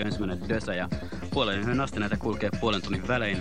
jo ensimmäinen dösä ja puolen yhden asti näitä kulkee puolen tunnin välein.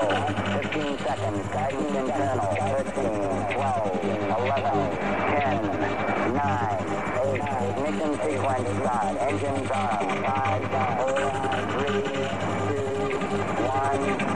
15 seconds, guiding 12, 11, 9, 8, ignition sequence on, 5, 4, 3, 2, 1,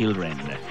Children.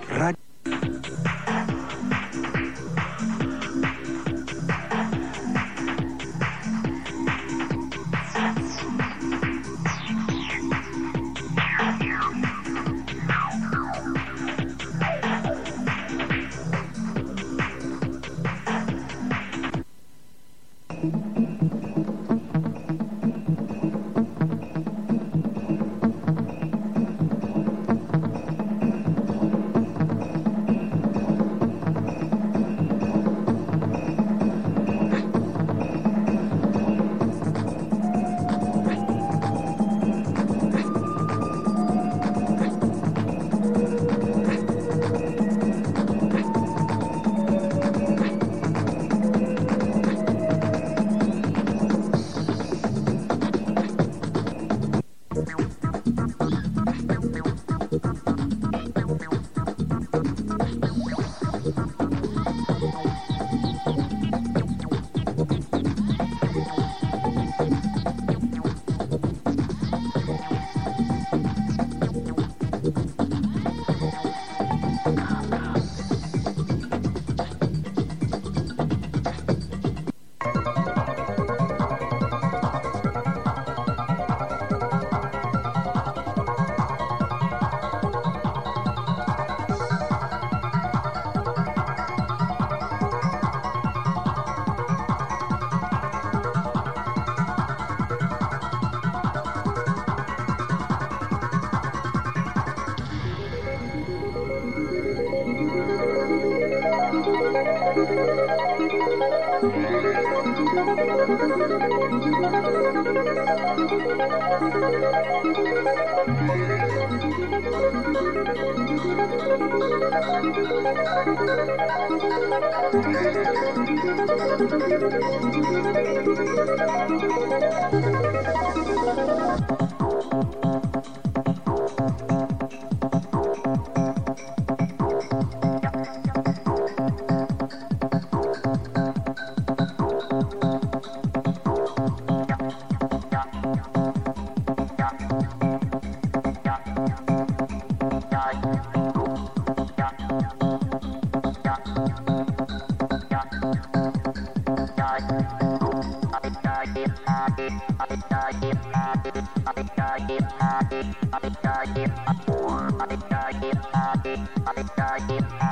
Thank you.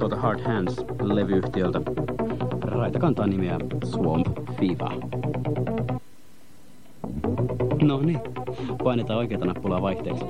Tuolta Hard Hands-levyyhtiöltä. Raita kantaa nimeä Swamp Fever. No niin, painetaan oikeita nappulaa vaihteeksi.